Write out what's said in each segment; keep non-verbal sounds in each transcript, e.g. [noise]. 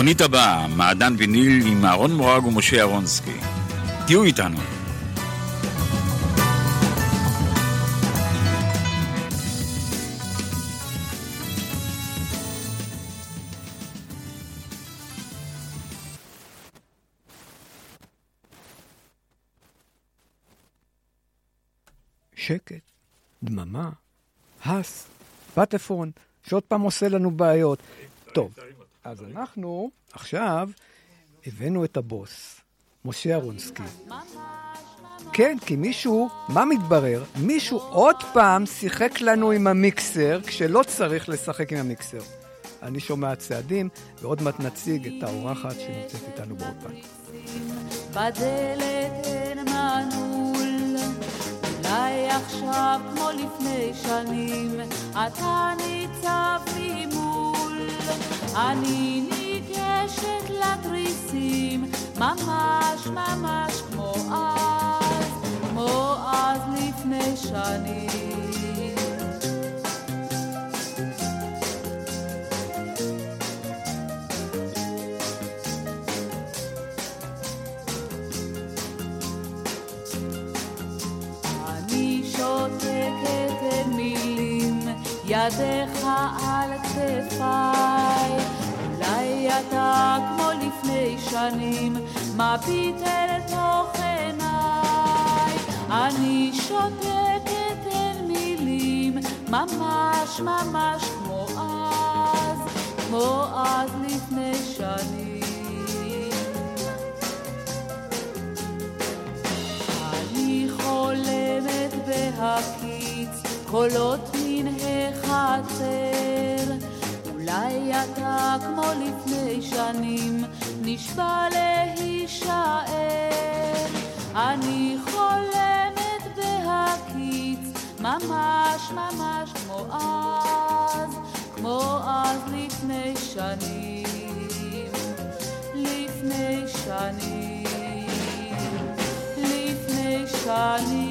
התוכנית הבאה, מעדן ויניל עם אהרון מורג ומשה אהרונסקי. תהיו איתנו. שקט, דממה, הס, פטפון, שעוד פעם עושה לנו בעיות. טוב, אז אנחנו עכשיו הבאנו את הבוס, משה אהרונסקי. כן, כי מישהו, מה מתברר? מישהו עוד פעם שיחק לנו עם המיקסר כשלא צריך לשחק עם המיקסר. אני שומע צעדים, ועוד מעט נציג את האורחת שנמצאת איתנו באולפן. בדלת אין מנעול, אולי עכשיו כמו לפני שנים, אתה ניצב ממול, אני ניגשת לתריסים, ממש ממש כמו אז, כמו אז לפני שנים. ידיך על כתפיי. אולי אתה כמו לפני שנים, מביט אל תוך עיניי. אני שותקת אין מילים, ממש ממש כמו אז, כמו אז לפני שנים. חולמת בהקיץ קולות החצר. אולי אתה כמו לפני שנים נשבע להישאר. אני חולמת בהקיץ ממש ממש כמו אז, כמו אז לפני שנים, לפני שנים. שנים.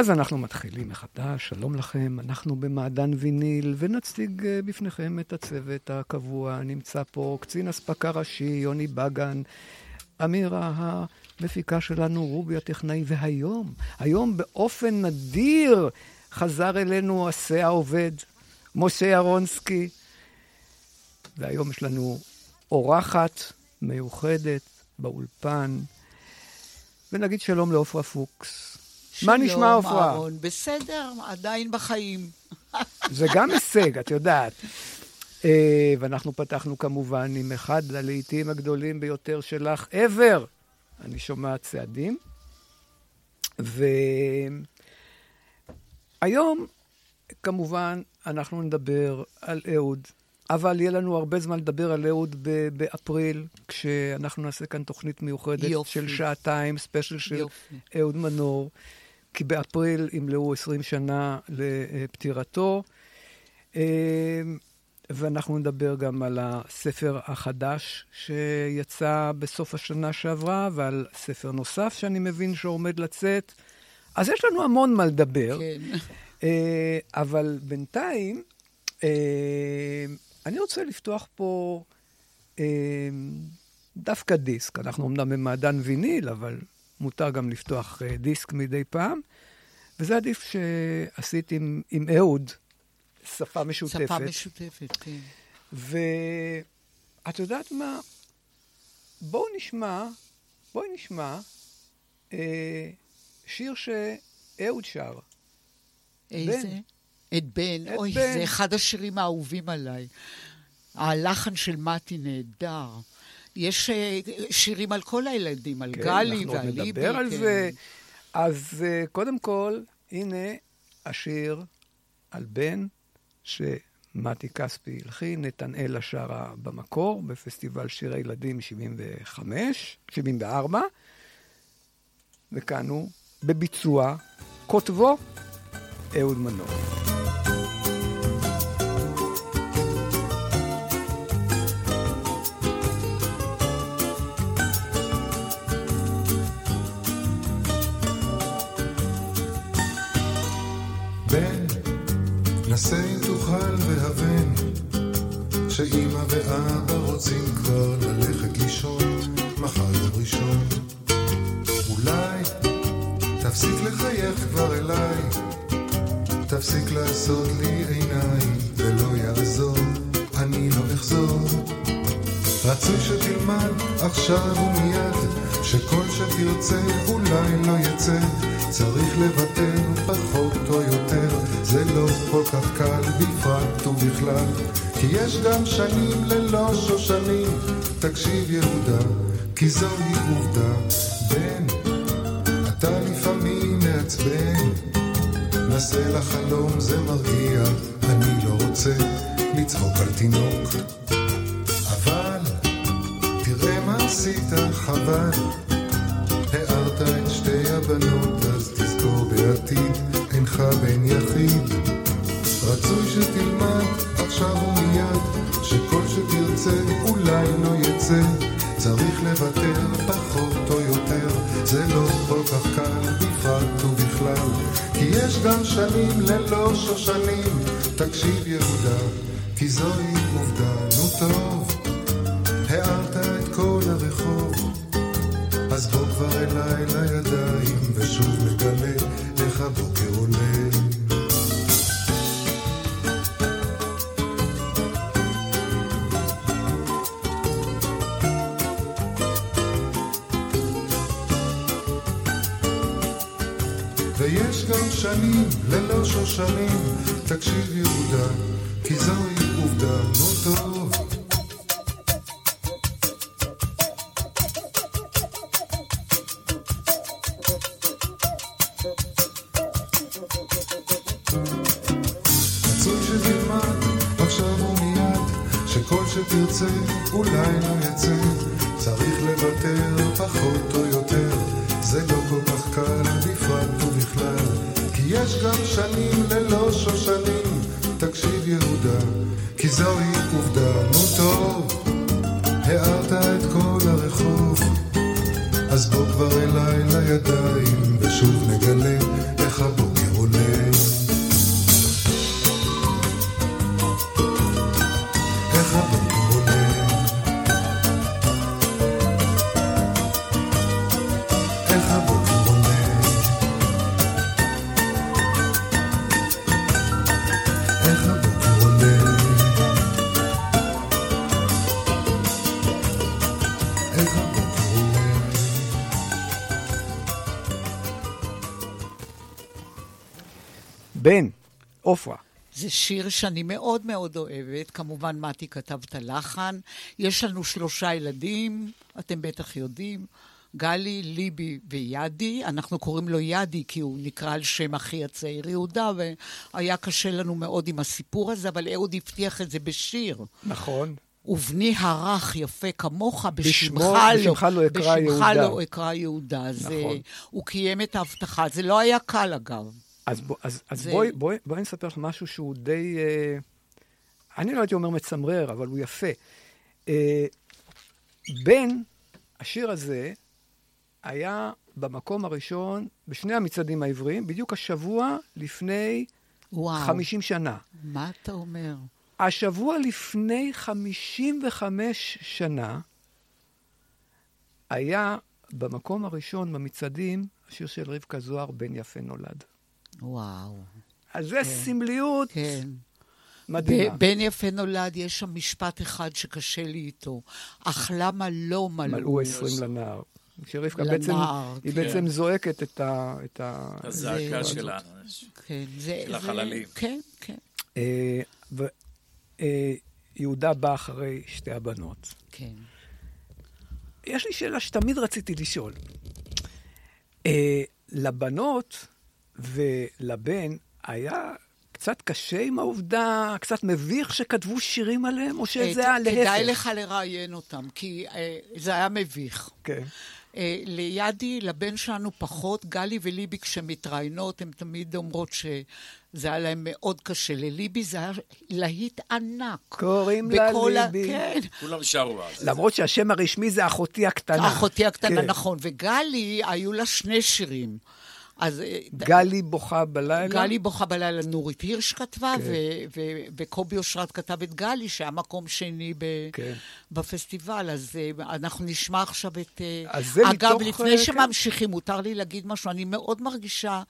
אז אנחנו מתחילים מחדש, שלום לכם, אנחנו במעדן ויניל, ונציג אה, בפניכם את הצוות הקבוע. נמצא פה קצין אספקה ראשי, יוני בגן, אמירה המפיקה שלנו, רובי הטכנאי, והיום, היום באופן נדיר חזר אלינו עשה העובד, משה אהרונסקי, והיום יש לנו אורחת מיוחדת באולפן, ונגיד שלום לעופרה פוקס. מה נשמע? שלום, אהרון. בסדר, עדיין בחיים. [laughs] זה גם הישג, את יודעת. אה, ואנחנו פתחנו כמובן עם אחד הלעיתים הגדולים ביותר שלך ever. אני שומע צעדים. והיום, כמובן, אנחנו נדבר על אהוד. אבל יהיה לנו הרבה זמן לדבר על אהוד באפריל, כשאנחנו נעשה כאן תוכנית מיוחדת יופי. של שעתיים, ספיישל של יופי. אהוד מנור, כי באפריל ימלאו 20 שנה לפטירתו. אה, ואנחנו נדבר גם על הספר החדש שיצא בסוף השנה שעברה, ועל ספר נוסף שאני מבין שעומד לצאת. אז יש לנו המון מה לדבר. כן. אה, אבל בינתיים, אה, אני רוצה לפתוח פה דווקא דיסק. אנחנו אמנם במעדן ויניל, אבל מותר גם לפתוח אה, דיסק מדי פעם. וזה הדיסק שעשיתי עם, עם אהוד, שפה משותפת. שפה משותפת, כן. ואת יודעת מה? בואו נשמע, בואי נשמע אה, שיר שאהוד שר. איזה? את בן. את אוי, בן. זה אחד השירים האהובים עליי. הלחן של מתי נהדר. יש אה, שירים על כל הילדים, על כן, גלי אנחנו ועל ליבי. נדבר על כן. זה. אז אה, קודם כל, הנה השיר על בן, שמתי כספי הלחין, נתנאלה שרה במקור, בפסטיבל שיר הילדים 75, 74, וכאן הוא בביצוע כותבו אהוד מנור. שאמא ואבא רוצים כבר ללכת לישון, מחר יום ראשון. אולי תפסיק לחייך כבר אליי, תפסיק לעשות לי עיניים, ולא יעזור, אני לא אחזור. רצוי שתלמד עכשיו ומיד, שכל שתרצה אולי לא יצא, גם שנים ללא שושנים, תקשיב יהודה, כי זוהי עובדה, נו טוב. רצוי שתלמד עכשיו ומיד, שכל שתרצה אולי לא יצא. צריך לוותר פחות שיר שאני מאוד מאוד אוהבת. כמובן, מתי כתב את הלחן. יש לנו שלושה ילדים, אתם בטח יודעים. גלי, ליבי וידי. אנחנו קוראים לו ידי כי הוא נקרא על שם אחי הצעיר יהודה, והיה קשה לנו מאוד עם הסיפור הזה, אבל אהוד הבטיח את זה בשיר. נכון. ובני הרך יפה כמוך, בשמך בשמו- לא, בשמך לא אקרא בשמך יהודה. לא אקרא יהודה. אז נכון. אה, הוא קיים את ההבטחה. זה לא היה קל, אגב. אז, בוא, אז, אז זה- בואי, בואי, בואי נספר לך משהו שהוא די... אה, אני לא הייתי אומר מצמרר, אבל הוא יפה. אה, בן, השיר הזה, היה במקום הראשון בשני המצעדים העבריים, בדיוק השבוע לפני וואו. 50 שנה. מה אתה אומר? השבוע לפני 55 שנה היה במקום הראשון במצעדים השיר של רבקה זוהר, בן יפה נולד. וואו. אז זה סמליות כן. מדהימה. בן יפה נולד, יש שם משפט אחד שקשה לי איתו. אך למה לא מלאו? מלאו עשרים לנער. שרבקה בעצם, לנער, היא כן. בעצם זועקת את ה... את ה... הזעקה זה- שלנו. כן, זה... של זה- החללים. כן, כן, אה, ו- אה, יהודה בא אחרי שתי הבנות. כן. יש לי שאלה שתמיד רציתי לשאול. אה, לבנות ולבן היה קצת קשה עם העובדה, קצת מביך שכתבו שירים עליהם, או שזה היה אה, להפך? כדאי לך לראיין אותם, כי אה, זה היה מביך. כן. אה, לידי, לבן שלנו פחות, גלי וליבי כשמתראיינות, הן תמיד אומרות שזה היה להם מאוד קשה. לליבי זה היה להיט ענק. קוראים לה בכל ה- ליבי. כן. כולם שרו אז. למרות שהשם הרשמי זה אחותי הקטנה. אחותי הקטנה, כן. נכון. וגלי, היו לה שני שירים. אז אה, גלי בוכה בלילה. גלי בוכה בלילה, נורית הירש כתבה, כן. ו- ו- וקובי אושרת כתב את גלי, שהיה מקום שני ב- כן. בפסטיבל. אז אה, אנחנו נשמע עכשיו את... אה, אז זה אגב, לפני שממשיכים, מותר לי להגיד משהו. אני מאוד מרגישה,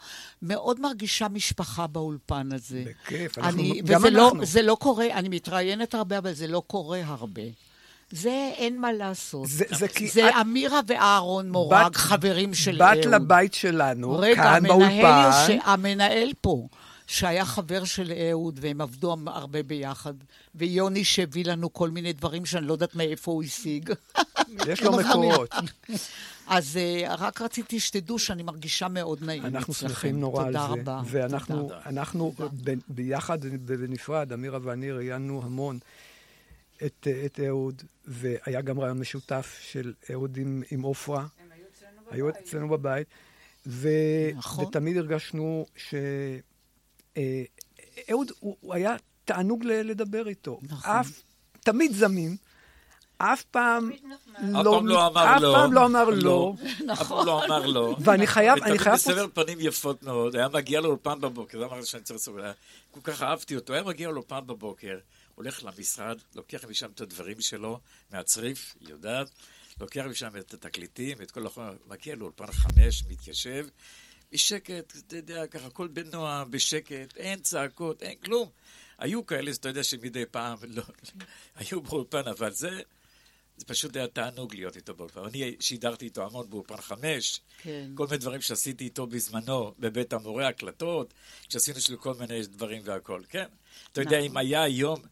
מאוד מרגישה משפחה באולפן הזה. בכיף, אנחנו- אני- גם לא, אנחנו. זה לא קורה, אני מתראיינת הרבה, אבל זה לא קורה הרבה. זה אין מה לעשות. זה- זה כי זה את- אמירה ואהרון מורג, בת- חברים של בת אהוד. לבית שלנו, רגע, כאן באולפן. יושב, המנהל פה, שהיה חבר של אהוד, והם עבדו הרבה ביחד, ויוני שהביא לנו כל מיני דברים שאני לא יודעת מאיפה הוא השיג. יש לו [laughs] מקורות. [laughs] אז אה, רק רציתי שתדעו שאני מרגישה מאוד נעים אנחנו אצלכם. שמחים נורא על זה. תודה רבה. ואנחנו תודה. אנחנו ב- ביחד ובנפרד, אמירה ואני ראיינו המון את, את אהוד, והיה גם רעיון משותף של אהוד עם עם עופרה. היו אצלנו בבית. ו... נכון. ותמיד הרגשנו שאהוד, הוא, הוא היה תענוג ל- לדבר איתו. נכון. אף, תמיד זמין. אף פעם אף פעם לא אמר אף לא. פעם לא אמר לא. לא. אף פעם לא אמר לא. [laughs] ואני חייב, אני ותמיד חייב... בסבר פנים יפות מאוד, היה מגיע לאולפן בבוקר, זה אמרתי שאני צריך לסוגר, כל כך אהבתי אותו, היה מגיע לאולפן בבוקר, הולך למשרד, לוקח משם את הדברים שלו, מהצריף, היא יודעת, לוקח משם את התקליטים, את כל החומר, מגיע לאולפן חמש, מתיישב, בשקט, אתה יודע, ככה, הכל בנועם, בשקט, אין צעקות, אין כלום. היו כאלה, אתה יודע, שמדי פעם [laughs] לא, היו באולפן, אבל זה... זה פשוט היה תענוג להיות איתו באולפן. אני שידרתי איתו המון באולפן חמש, כן. כל מיני דברים שעשיתי איתו בזמנו, בבית המורה, הקלטות, שעשינו שלו כל מיני דברים והכל, כן. אתה יודע, אם היה היום,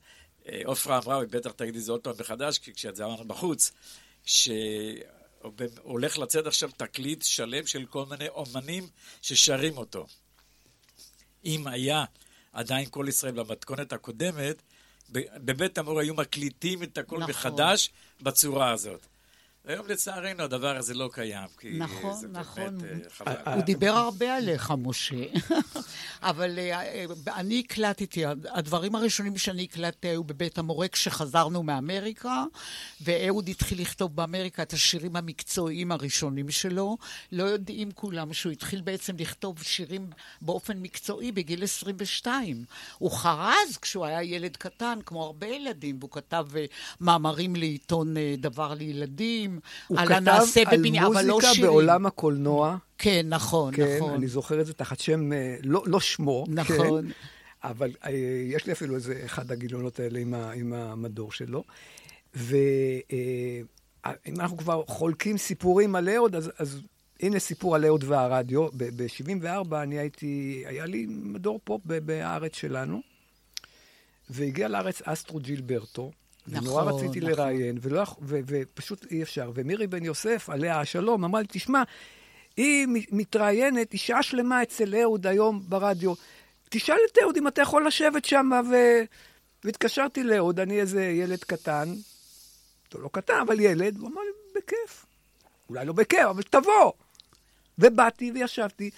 עופרה אמרה, ובטח תגידי זה עוד פעם מחדש, כי כשזה אמרנו בחוץ, שהולך לצאת עכשיו תקליט שלם של כל מיני אומנים ששרים אותו. אם היה עדיין כל ישראל במתכונת הקודמת, בבית המור היו מקליטים את הכל נכון. מחדש בצורה הזאת. היום לצערנו הדבר הזה לא קיים, כי נכון, זה נכון. באמת אה, חבל. הוא דיבר הרבה עליך, משה. [laughs] אבל אה, אה, אני הקלטתי, הדברים הראשונים שאני הקלטתי היו בבית המורה כשחזרנו מאמריקה, ואהוד התחיל לכתוב באמריקה את השירים המקצועיים הראשונים שלו. לא יודעים כולם שהוא התחיל בעצם לכתוב שירים באופן מקצועי בגיל 22. הוא חרז כשהוא היה ילד קטן, כמו הרבה ילדים, והוא כתב אה, מאמרים לעיתון אה, דבר לילדים, על כתב הנעשה על בבניין, אבל לא מוזיקה שירים. בעולם הקולנוע. כן, נכון, כן, נכון. אני זוכר את זה תחת שם, אה, לא, לא שמו. נכון. כן, אבל אה, יש לי אפילו איזה אחד הגיליונות האלה עם, ה, עם המדור שלו. ואם אנחנו כבר חולקים סיפורים על אהוד, אז, אז הנה סיפור על אהוד והרדיו. ב-74' אני הייתי, היה לי מדור פופ בארץ שלנו, והגיע לארץ אסטרו ג'ילברטו. ונורא נכון, רציתי נכון. לראיין, ולא, יכ- ו, ופשוט אי אפשר. ומירי בן יוסף, עליה השלום, אמרה לי, תשמע, היא מתראיינת, היא שעה שלמה אצל אהוד היום ברדיו. תשאל את אהוד אם אתה יכול לשבת שם, ו... והתקשרתי לאהוד, אני איזה ילד קטן, לא קטן, אבל ילד, הוא אמר לי, בכיף. אולי לא בכיף, אבל תבוא. ובאתי וישבתי,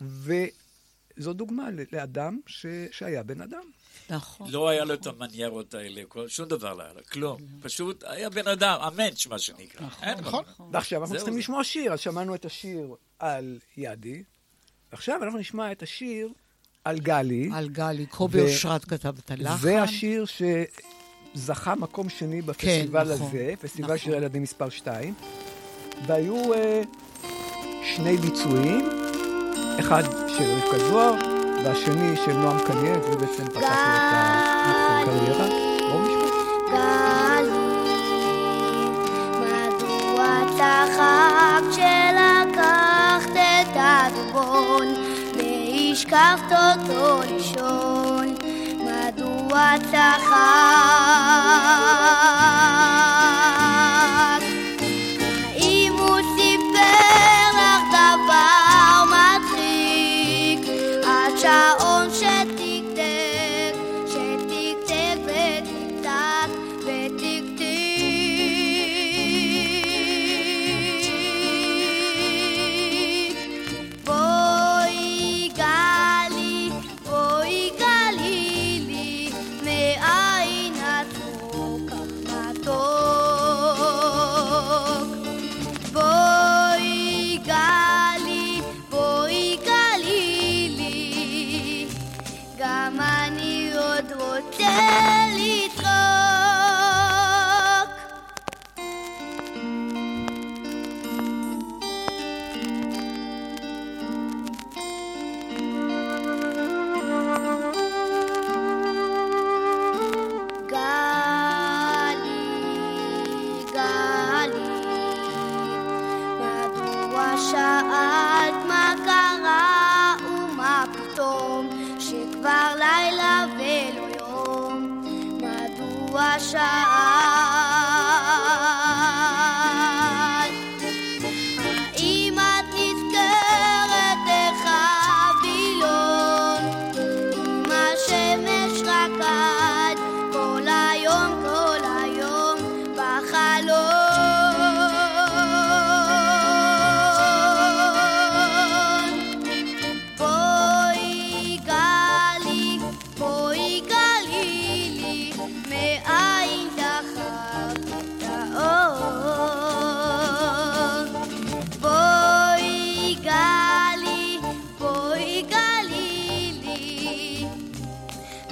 וזו דוגמה לאדם ש... שהיה בן אדם. נכון. לא היה לו את המניירות האלה, כל- שום דבר לא היה לו, כלום. פשוט היה בן אדם, המנץ' מה שנקרא. אין לו. ועכשיו אנחנו צריכים. לשמוע שיר, אז שמענו את השיר על ידי, ועכשיו אנחנו נשמע את השיר על גלי. על גלי, קובי אושרת כתב את הלחן. זה השיר שזכה מקום שני בפסטיבל נכון, הזה, פסטיבל נכון. שירי ילדים מספר 2, והיו אה, שני ביצועים, אחד של רבקה זוהר, והשני של נועם קניאט, הוא בעצם פתח את הקריירה. בואו נשמע. השכבת אותו לישון, מדוע צחק?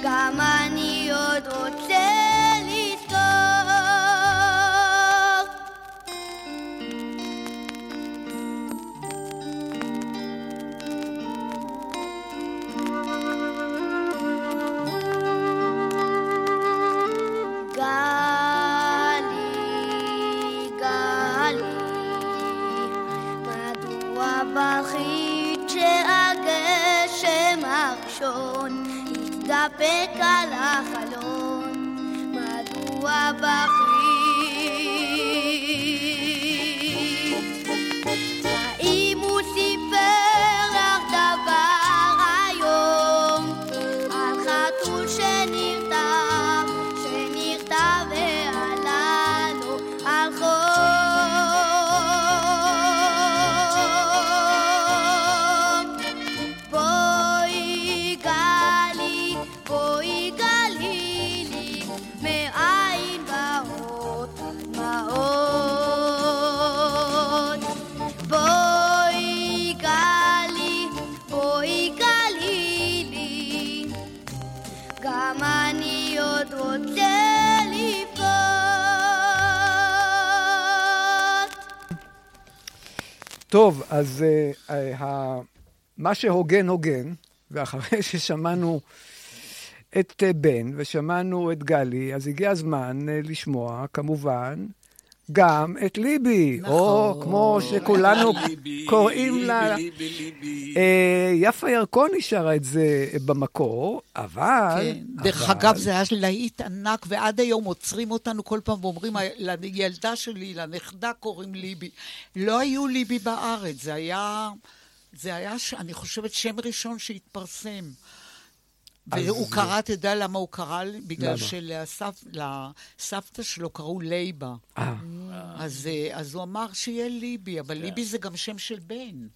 גם אני עוד רוצה לזכור. מה שהוגן הוגן, ואחרי [laughs] ששמענו את uh, בן ושמענו את גלי, אז הגיע הזמן uh, לשמוע, כמובן, גם את ליבי, נכון. או כמו שכולנו [laughs] ליבי, קוראים ליבי, לה. ליבי, ליבי. אה, יפה ירקוני שרה את זה במקור, אבל... כן. דרך אבל- אגב, זה היה להיט ענק, ועד היום עוצרים אותנו כל פעם ואומרים, לילדה שלי, לנכדה קוראים ליבי. לא היו ליבי בארץ, זה היה, זה היה, ש- אני חושבת, שם ראשון שהתפרסם. והוא זה- קרא, אתה יודע למה הוא קרא? בגלל למה? שלסבתא שלו קראו לייבה. אה, אז, אה, אז הוא אמר שיהיה ליבי, אבל כן. ליבי זה גם שם של בן.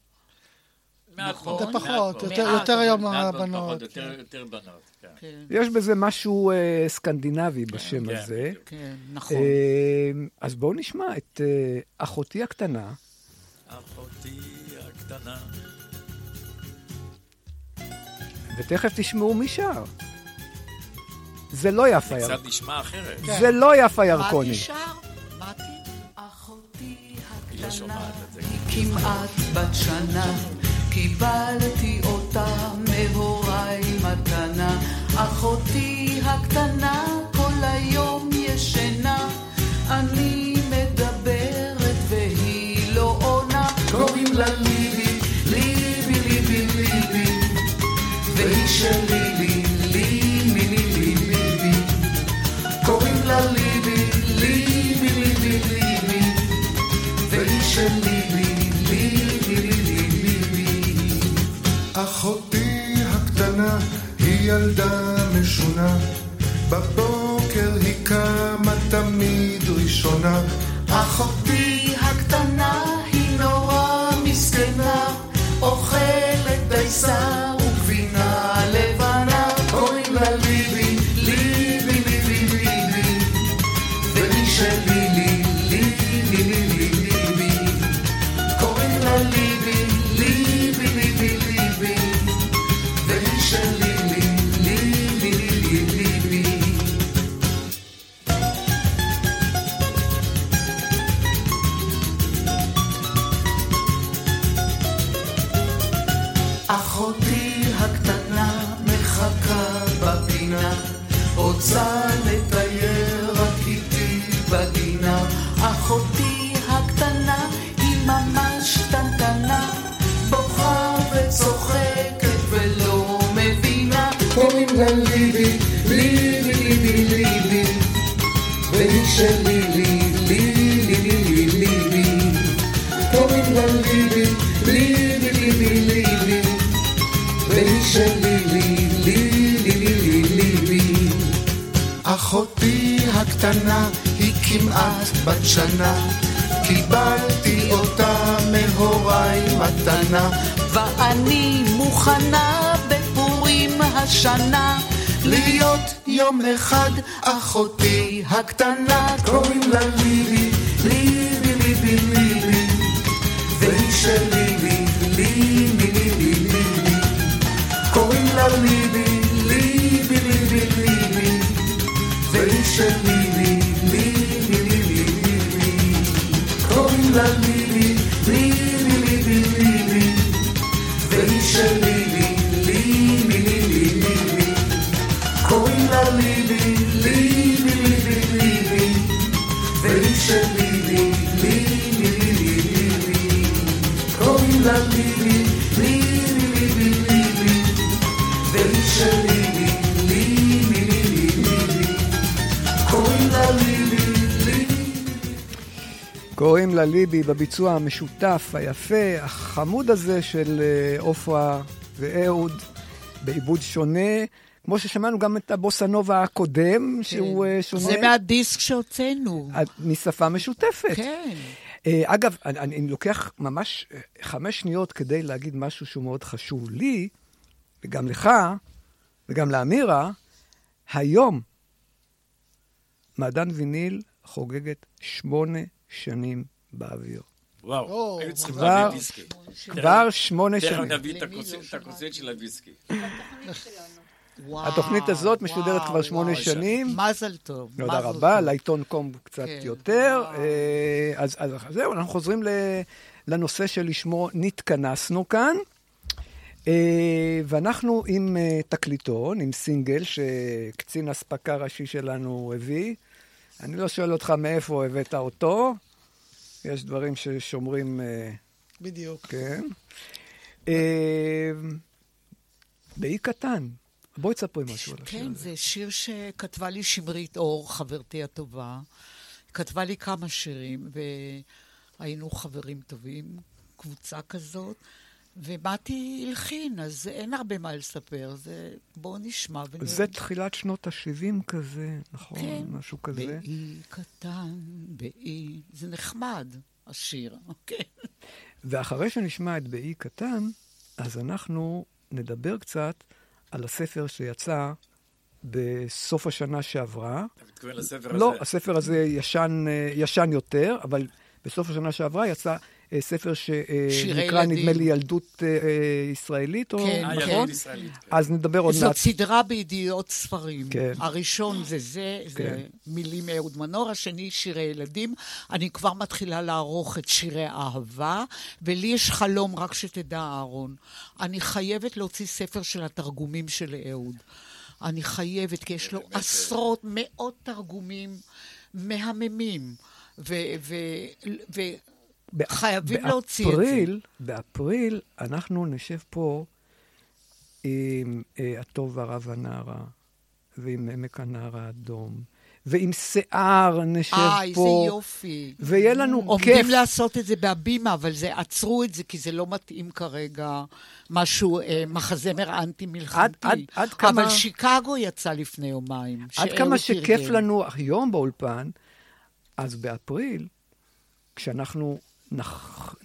נכון. זה פחות, יותר- היום הבנות, כן. יותר- יותר בנות, כן. כן, יש בזה משהו אה, סקנדינבי בשם כן, הזה. כן, נכון. אה, אז בואו נשמע את אה, אחותי הקטנה. אחותי הקטנה. ותכף תשמעו מי שר. זה לא יפה קצת ירקוני. נשמע אחרת. זה לא יפה מתי ירקוני. שר? מתי? אחותי לא הקטנה זה. היא כמעט בת שנה, קיבלתי אותה מהוריי מתנה. אחותי הקטנה כל היום ישנה, אני מדברת והיא לא עונה. קוראים לה ליבי, שלי, לי, לי, לי, לי, לי, לי, לי. קוראים לה ליבי, ליבי, ליבי, ליבי. והיא שלי, לי, לי, לי, לי, לי, לי. אחותי הקטנה היא ילדה משונה, בבוקר היא קמה תמיד ראשונה. אחותי הקטנה היא נורא מסכנה, אוכלת דייסה בת שנה, קיבלתי אותה מהוריי מתנה, ואני מוכנה בפורים השנה. להיות יום אחד אחותי הקטנה, קוראים לה ליבי, ליבי, ליבי, ליבי, והיא שלי, לי, ליבי, ליבי, ליבי, קוראים לה ליבי, ליבי, ליבי, ליבי, והיא שלי, קוראים קוראים לה ליבי בביצוע המשותף, היפה, החמוד הזה של אה, עופרה ואהוד, בעיבוד שונה. כמו ששמענו גם את הבוסנובה הקודם, שהוא אה, שונה. זה מהדיסק שהוצאנו. משפה משותפת. כן. אה, אגב, אני, אני לוקח ממש חמש שניות כדי להגיד משהו שהוא מאוד חשוב לי, וגם לך, וגם לאמירה. היום מעדן ויניל חוגגת שמונה שנים באוויר. וואו, היו צריכים להביא ויסקי. כבר שמונה תכף שנים. נביא את הכוסית- של הוויסקי. התוכנית הזאת משודרת כבר שמונה. שנים. מזל טוב. תודה רבה. לעיתון קום קצת כן, יותר. אה, אז, אז זהו, אנחנו חוזרים ל, לנושא שלשמו נתכנסנו כאן. אה, ואנחנו עם אה, תקליטון, עם סינגל שקצין אספקה ראשי שלנו הביא. אני לא שואל אותך מאיפה הבאת אותו, יש דברים ששומרים, אה, בדיוק. כן. אה, באי קטן. בואי תספרי משהו על השיר כן, הזה. זה שיר שכתבה לי שמרית אור, חברתי הטובה. כתבה לי כמה שירים, והיינו חברים טובים, קבוצה כזאת. ומתי הלחין, אז אין הרבה מה לספר. זה... בואו נשמע ונראה. זה תחילת שנות ה-70 כזה, נכון? כן. משהו כזה. באי קטן, באי... זה נחמד, השיר, אוקיי? ואחרי שנשמע את באי קטן, אז אנחנו נדבר קצת על הספר שיצא בסוף השנה שעברה. אתה מתכוון לספר הזה? לא, הספר הזה ישן, אה, ישן יותר, אבל בסוף השנה שעברה יצא ספר שירי שנקרא, ילדים. נדמה לי, ילדות אה, אה, ישראלית, או כן, אה, נכון? ילדות ישראלית. כן. אז נדבר עוד זאת מעט. סדרה בידיעות ספרים. כן. הראשון זה זה, זה כן. מילים מאהוד מנור, השני שירי ילדים. אני כבר מתחילה לערוך את שירי האהבה, ולי יש חלום, רק שתדע, אהרון. אני חייבת להוציא ספר של התרגומים של אהוד. אני חייבת, כי יש לו עשרות, מאות תרגומים מהממים. ו... ו... ו... ב- חייבים להוציא את זה. באפריל, אנחנו נשב פה עם אה, הטוב והרע והנערה, ועם עמק הנהר האדום, ועם שיער נשב פה. איי, איזה יופי. ויהיה לנו כיף. עומדים לעשות את זה בהבימה, אבל זה, עצרו את זה, כי זה לא מתאים כרגע משהו, אה, מחזמר אנטי-מלחמתי. עד- עד- עד כמה- אבל שיקגו יצא לפני יומיים. עד כמה שכיף תרגם. לנו היום באולפן, אז באפריל, כשאנחנו נח,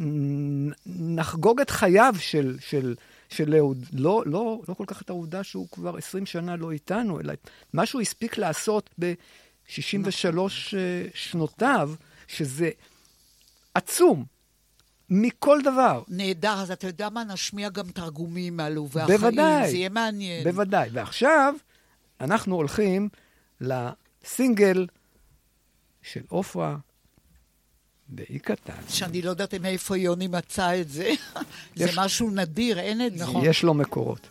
נחגוג את חייו של, של, של אהוד, לא, לא, לא כל כך את העובדה שהוא כבר 20 שנה לא איתנו, אלא מה שהוא הספיק לעשות ב-63 שנותיו, שזה עצום, מכל דבר. נהדר, אז אתה יודע מה? נשמיע גם תרגומים מעלובי החיים. בוודאי. זה יהיה מעניין. בוודאי. ועכשיו אנחנו הולכים לסינגל של עופרה באי קטן. שאני לא יודעת מאיפה יוני מצא את זה. [laughs] זה משהו נדיר, אין את זה. יש לו מקורות.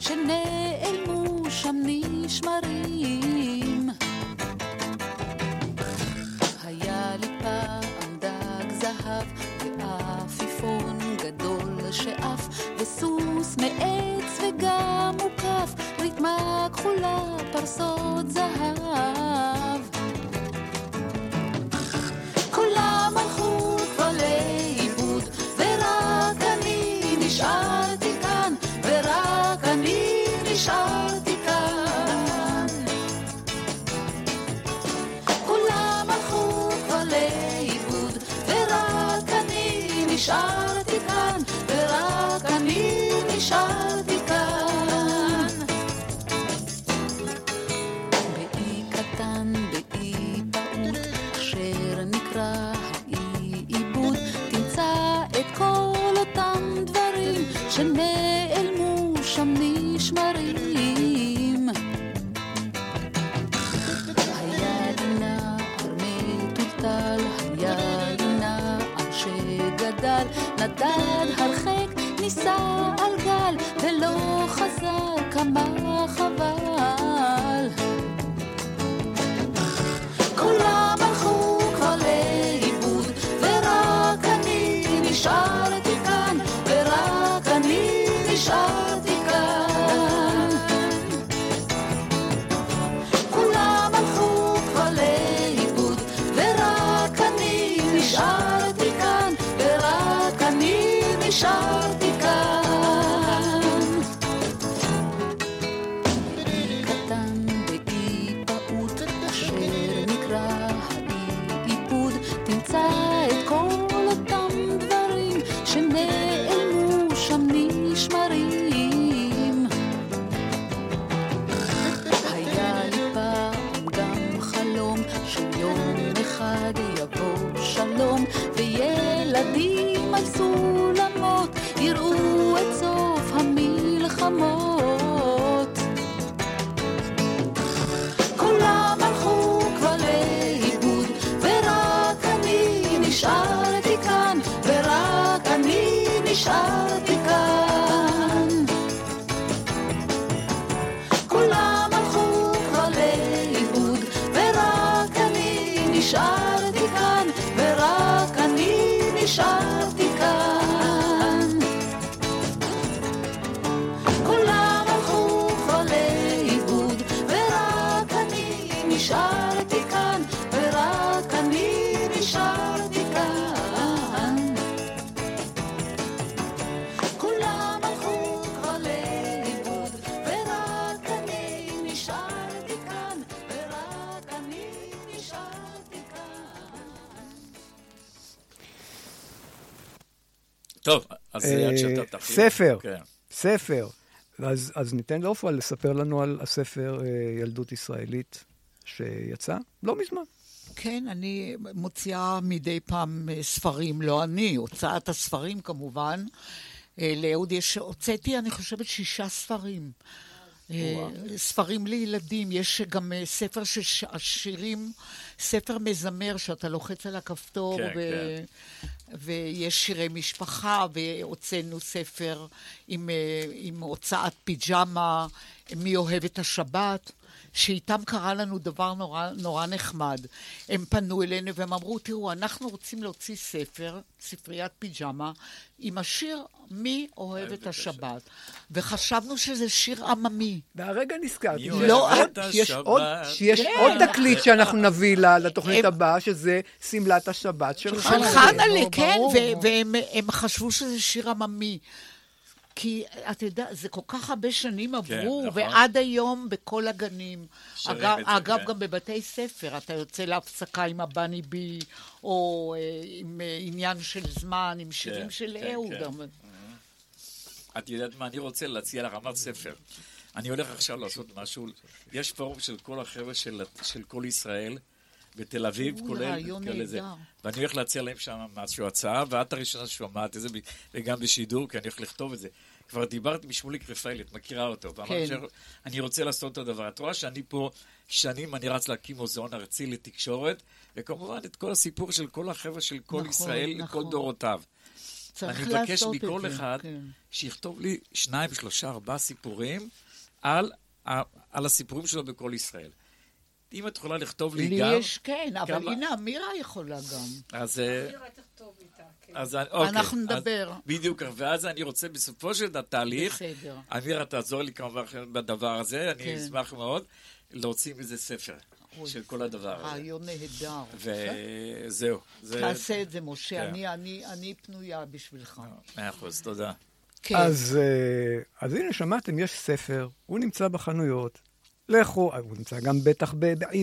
שנעלמו שם נשמרים. היה לי פעם דג זהב ועפיפון גדול שעף וסוס מעץ וגם מוקף רתמה כחולה פרסות זהב ספר. כן. ספר. אז, אז ניתן לעופרה לספר לנו על הספר אה, ילדות ישראלית שיצא לא מזמן. כן, אני מוציאה מדי פעם אה, ספרים, לא אני, הוצאת הספרים כמובן. אה, לאהוד יש, הוצאתי, אני חושבת, שישה ספרים. אה, ספרים לילדים, יש גם אה, ספר של השירים, ספר מזמר שאתה לוחץ על הכפתור, כן, ו- ויש שירי משפחה, והוצאנו ספר עם, אה, עם הוצאת פיג'מה, מי אוהב את השבת, שאיתם קרה לנו דבר נורא, נורא נחמד. הם פנו אלינו והם אמרו, תראו, אנחנו רוצים להוציא ספר, ספריית פיג'מה, עם השיר מי אוהב את השבת. וחשבנו שזה שיר עממי. והרגע נזכרתי מי שיש אוהב עוד- את? עוד- שיש כן. עוד תקליט שאנחנו נביא לה- לתוכנית הם- הבאה, שזה שמלת השבת של של חנלה. חנלה, נו, כן, והם הם חשבו שזה שיר עממי. כי אתה יודע, זה כל כך הרבה שנים עברו, נכון. ועד היום בכל הגנים. אגב, אגב כן. גם בבתי ספר, אתה יוצא להפסקה עם הבני בי, או אה, עם אה, עניין של זמן, עם שירים כן, של כן, אהוד. כן. אבל- את יודעת מה אני רוצה להציע לך? אמרת ספר. אני הולך עכשיו לעשות משהו, יש פורום של כל החבר'ה של, של כל ישראל בתל אביב, כולל, כולל זה. ואני הולך להציע להם שם משהו, הצעה, ואת הראשונה ששומעת את זה, וגם בשידור, כי אני הולך לכתוב את זה. כבר דיברתי עם שמוליק רפאל, את מכירה אותו. כן. שאני רוצה לעשות את הדבר. את רואה שאני פה שנים, אני רץ להקים מוזיאון ארצי לתקשורת, וכמובן את כל הסיפור של כל החבר'ה של כל נכון, ישראל, נכון. כל דורותיו. אני מבקש מכל אחד כן. שיכתוב לי שניים, שלושה, ארבעה סיפורים על, על הסיפורים שלו בכל ישראל. אם את יכולה לכתוב לי לי גם... יש, כן, אבל כמה- הנה, אמירה יכולה גם. אז... אה, אז אני- אוקיי, אנחנו אז- נדבר. בדיוק, ואז אני רוצה בסופו של התהליך, בסדר. אמירה תעזור לי כמובן בדבר הזה, אני כן. אשמח מאוד להוציא מזה ספר של כל הדבר הזה. רעיון נהדר. וזהו. זה- תעשה את זה, משה, כן. אני- אני אני פנויה בשבילך. מאה אחוז, תודה. כן. אז, אה, אז הנה, שמעתם, יש ספר, הוא נמצא בחנויות. לכו, הוא נמצא גם בטח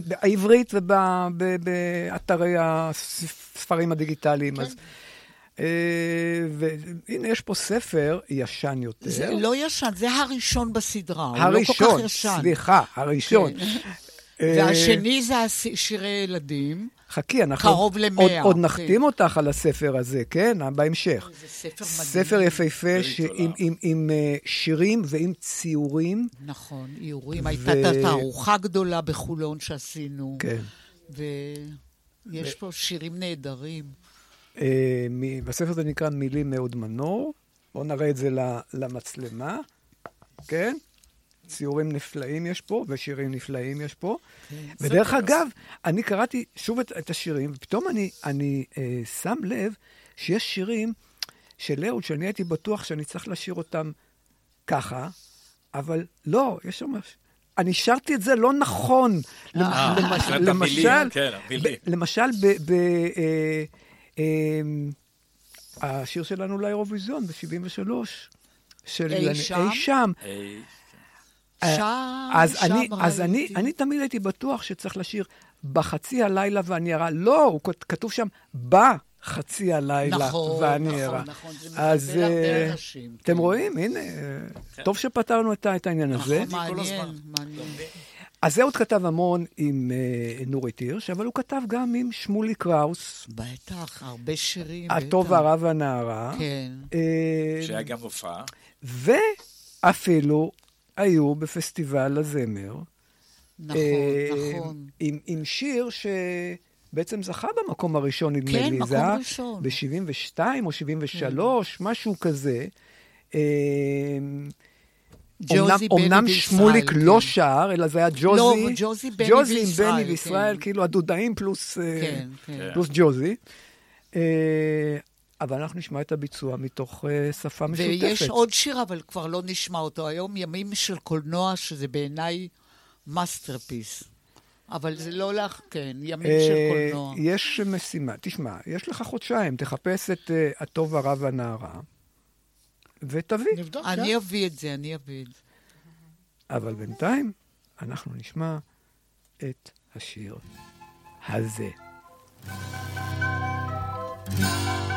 בעברית ובאתרי הספרים הדיגיטליים. אז, אה, והנה, יש פה ספר ישן יותר. זה לא ישן, זה הראשון בסדרה, הוא לא כל הראשון, כך ישן. סליחה, הראשון. כן. אה, והשני זה שירי ילדים. חכי, אנחנו קרוב עוד- למאה, עוד כן. נחתים אותך על הספר הזה, כן? בהמשך. זה ספר מדהים. ספר יפהפה ש-. עם- עם- עם אה, שירים ועם ציורים. נכון, איורים. ו- הייתה את התערוכה גדולה בחולון שעשינו. כן. ויש פה שירים נהדרים. אה, מ- בספר זה נקרא מילים מאהוד מנור. בואו נראה את זה למצלמה, כן? ציורים נפלאים יש פה, ושירים נפלאים יש פה. ודרך אגב, אני קראתי שוב את, את השירים, ופתאום אני, אני אה, שם לב שיש שירים של אהוד, שאני הייתי בטוח שאני צריך לשיר אותם ככה, אבל לא, יש שם... אני שרתי את זה לא נכון. למשל, כן, למשל, ב... ב השיר שלנו לאירוויזיון ב-73, של אי שם? אי שם. אז שם אני, אז אני. אני תמיד הייתי בטוח שצריך לשיר בחצי הלילה ואני ערה. לא, הוא כת- כתוב שם בחצי הלילה נכון, ואני נכון, ערה. נכון, זה אז מקבל הרבה אה, אנשים, אתם כן. רואים? הנה, אה, טוב שפתרנו את את העניין הזה. נכון, מעניין. מעניין. אז אהוד כתב המון עם אה, נורית הירש, אבל הוא כתב גם עם שמולי קראוס, בטח, הרבה שירים. הטוב בטח. הרע והנערה. כן. אה, שהיה גם הופעה. ואפילו היו בפסטיבל הזמר. נכון, אה, נכון. עם, עם שיר שבעצם זכה במקום הראשון, נדמה כן, לי. מקום זה היה ראשון. ב-72 או 73, משהו כזה. אה, ג'וזי אומנם, בני וישראל, שמוליק כן. לא שר, אלא זה היה ג'וזי. לא, ג'וזי בני ג'וזי עם וישראל, בני כן. וישראל, כאילו הדודאים פלוס, אה, כן, כן. פלוס ג'וזי. אבל אנחנו נשמע את הביצוע מתוך אה, שפה משותפת. ויש עוד שיר, אבל כבר לא נשמע אותו. היום ימים של קולנוע, שזה בעיניי masterpiece. אבל זה לא לך, כן, ימים של אה, קולנוע. יש משימה, תשמע, יש לך חודשיים, תחפש את אה, הטוב, הרע והנערה, ותביא. נבדוק, אני כן? אביא את זה, אני אביא את זה. אבל בינתיים אנחנו נשמע את השיר הזה. בא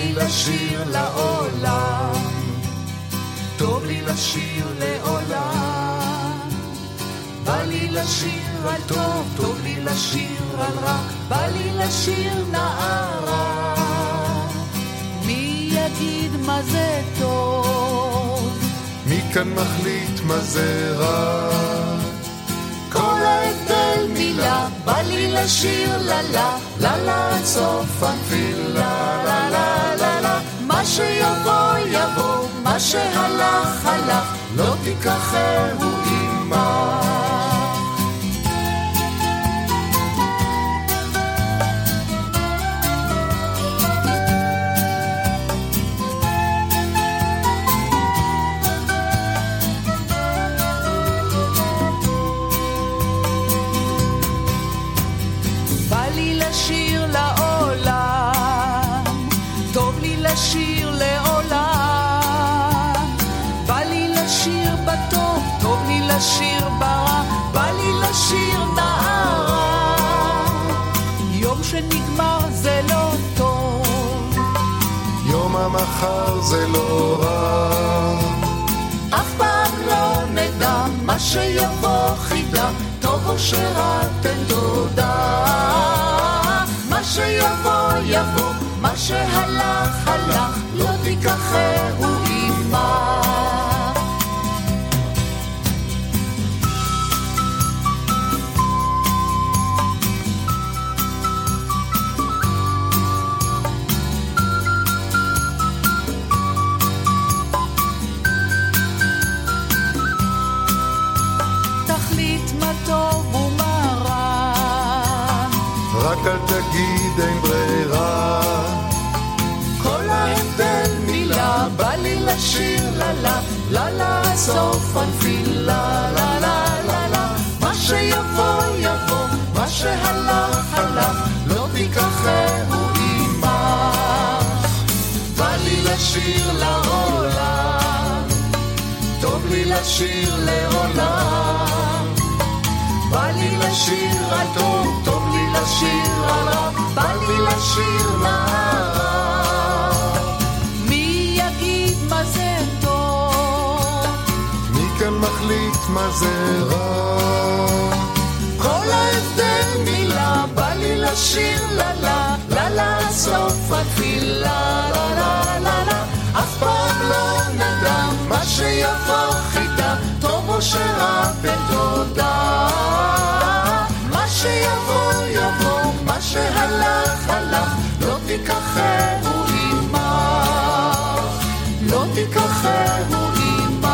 לי לשיר לעולם, טוב לי לשיר לעולם. בא לי לשיר על טוב, טוב לי לשיר על רע, בא לי לשיר נערה. מי יגיד מה זה טוב? מי כאן מחליט מה זה רע? כל העת מילה, בא לי לשיר לה לה, לה לה עד סוף הנפילה, לה לה לה לה, מה שיבוא יבוא, מה שהלך הלך, לא תיקחהו עמה. לשיר ברע, בא לי לשיר נערה. יום שנגמר זה לא טוב, יום המחר זה לא רע. אף פעם לא נדע מה שיבוא חידה, טוב או שרע תן תודה. מה שיבוא יבוא, מה שהלך הלך, לא תיקחהו אל תגיד אין ברירה. כל ההבדל מילה, בא לי לשיר לה לה, לה לה סוף הנפילה, לה לה לה לה, מה שיבוא יבוא, מה שהלך הלך, לא תיקחהו עמך. בא לי לשיר לעולם, טוב לי לשיר לעולם. בא לי לשיר על טוב, טוב לי לשיר בא לי לשיר נערה. מי יגיד מה זה טוב? מי כאן מחליט מה זה רע? כל ההבדל מילה, בא לי לשיר לה לה, לה לה סוף התפילה, לה לה לה לה, אף פעם לא נדע מה שיבוא חידה, טוב או שרע תן תודה. מה שיבוא יבוא, שהלך הלך, לא תיקחהו עמך, לא תיקחהו עמך,